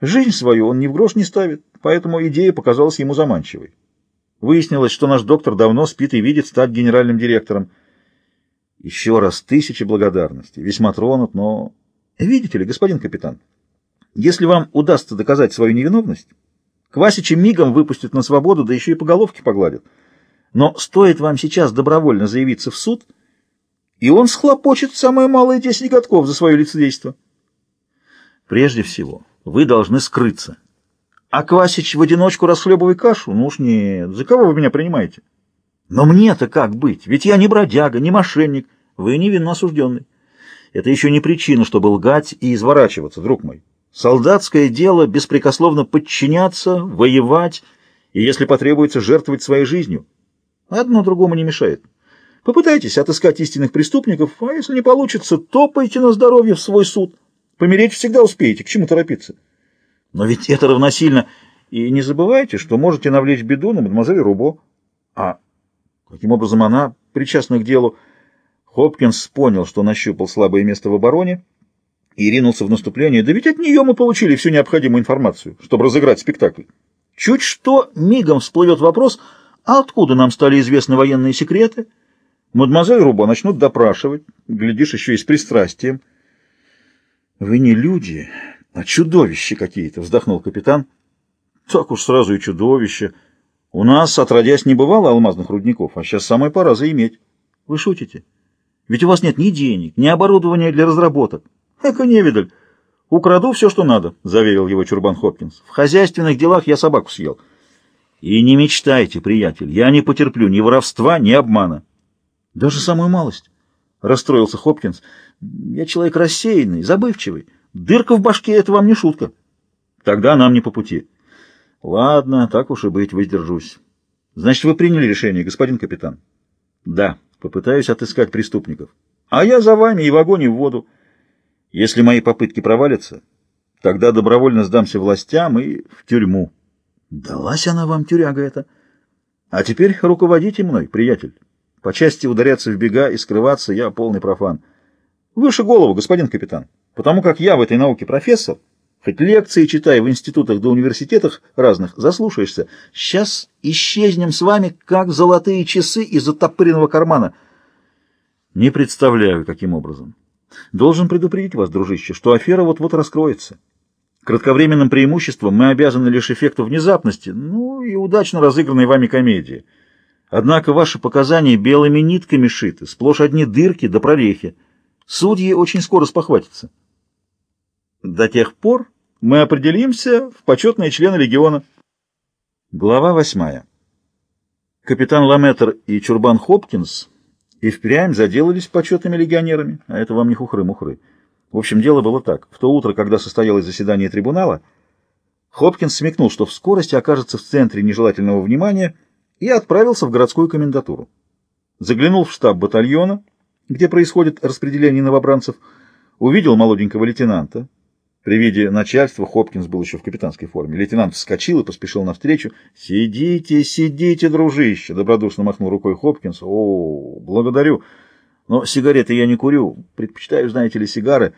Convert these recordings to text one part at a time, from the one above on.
Жизнь свою он ни в грош не ставит, поэтому идея показалась ему заманчивой. Выяснилось, что наш доктор давно спит и видит стать генеральным директором. Еще раз тысячи благодарностей. Весьма тронут, но... Видите ли, господин капитан, если вам удастся доказать свою невиновность, Квасича мигом выпустят на свободу, да еще и по головке погладят. Но стоит вам сейчас добровольно заявиться в суд, и он схлопочет самое малое десять годков за свое лицедейство. Прежде всего, вы должны скрыться. А Квасич в одиночку расхлебывай кашу? Ну уж нет, за кого вы меня принимаете? Но мне-то как быть? Ведь я не бродяга, не мошенник, вы невинно осужденный. Это еще не причина, чтобы лгать и изворачиваться, друг мой. Солдатское дело — беспрекословно подчиняться, воевать и, если потребуется, жертвовать своей жизнью. Одно другому не мешает. Попытайтесь отыскать истинных преступников, а если не получится, топайте на здоровье в свой суд. Помереть всегда успеете, к чему торопиться? Но ведь это равносильно... И не забывайте, что можете навлечь беду на мадемуазель Рубо. А каким образом она причастна к делу? Хопкинс понял, что нащупал слабое место в обороне и ринулся в наступление. Да ведь от нее мы получили всю необходимую информацию, чтобы разыграть спектакль. Чуть что, мигом всплывет вопрос, а откуда нам стали известны военные секреты? Мадемуазель Рубо начнут допрашивать, глядишь, еще и с пристрастием. Вы не люди, а чудовища какие-то, вздохнул капитан. Так уж сразу и чудовище. У нас, отродясь, не бывало алмазных рудников, а сейчас самая пора заиметь. Вы шутите? Ведь у вас нет ни денег, ни оборудования для разработок. Эка невидаль. Украду все, что надо, заверил его Чурбан Хопкинс. В хозяйственных делах я собаку съел. И не мечтайте, приятель, я не потерплю ни воровства, ни обмана. Даже самую малость. Расстроился Хопкинс. Я человек рассеянный, забывчивый. Дырка в башке — это вам не шутка. Тогда нам не по пути. Ладно, так уж и быть, воздержусь. Значит, вы приняли решение, господин капитан? Да, попытаюсь отыскать преступников. А я за вами и в огонь, и в воду. Если мои попытки провалятся, тогда добровольно сдамся властям и в тюрьму. Далась она вам, тюряга эта. А теперь руководите мной, приятель. По части ударяться в бега и скрываться я полный профан. Выше голову, господин капитан, потому как я в этой науке профессор, хоть лекции читая в институтах да университетах разных, заслушаешься. Сейчас исчезнем с вами, как золотые часы из оттопыренного кармана. Не представляю, каким образом. Должен предупредить вас, дружище, что афера вот-вот раскроется. Кратковременным преимуществом мы обязаны лишь эффекту внезапности, ну и удачно разыгранной вами комедии. Однако ваши показания белыми нитками шиты, сплошь одни дырки да прорехи. Судьи очень скоро спохватятся. До тех пор мы определимся в почетные члены легиона. Глава восьмая. Капитан Ламетр и Чурбан Хопкинс и впрямь заделались почетными легионерами, а это вам не хухры-мухры. В общем, дело было так. В то утро, когда состоялось заседание трибунала, Хопкинс смекнул, что в скорости окажется в центре нежелательного внимания, и отправился в городскую комендатуру. Заглянул в штаб батальона, где происходит распределение новобранцев, увидел молоденького лейтенанта. При виде начальства Хопкинс был еще в капитанской форме. Лейтенант вскочил и поспешил навстречу. «Сидите, сидите, дружище!» — добродушно махнул рукой Хопкинс. «О, благодарю! Но сигареты я не курю. Предпочитаю, знаете ли, сигары».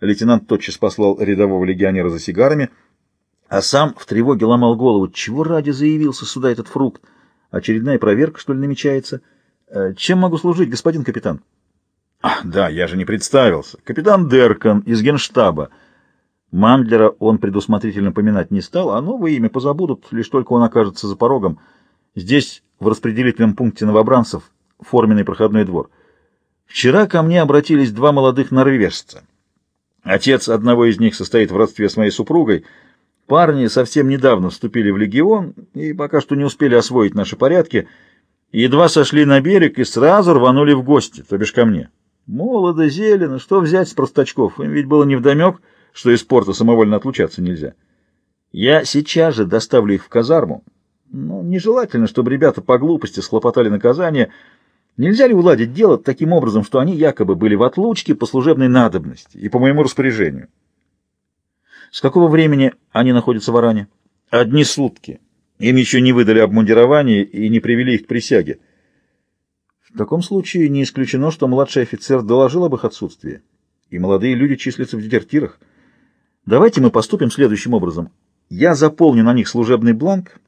Лейтенант тотчас послал рядового легионера за сигарами, а сам в тревоге ломал голову. Чего ради заявился сюда этот фрукт? Очередная проверка, что ли, намечается? Э, чем могу служить, господин капитан? Ах, да, я же не представился. Капитан Деркан из генштаба. Мандлера он предусмотрительно поминать не стал, а новое имя позабудут, лишь только он окажется за порогом. Здесь, в распределительном пункте новобранцев, форменный проходной двор. Вчера ко мне обратились два молодых норвежца. Отец одного из них состоит в родстве с моей супругой. Парни совсем недавно вступили в легион и пока что не успели освоить наши порядки. Едва сошли на берег и сразу рванули в гости, то бишь ко мне. Молодо, зелено, что взять с простачков? Им ведь было невдомек, что из порта самовольно отлучаться нельзя. Я сейчас же доставлю их в казарму. Но нежелательно, чтобы ребята по глупости схлопотали наказание. Нельзя ли уладить дело таким образом, что они якобы были в отлучке по служебной надобности и по моему распоряжению? С какого времени они находятся в Аране? Одни сутки. Им еще не выдали обмундирование и не привели их к присяге. В таком случае не исключено, что младший офицер доложил об их отсутствии, и молодые люди числятся в дезертирах. Давайте мы поступим следующим образом. Я заполню на них служебный бланк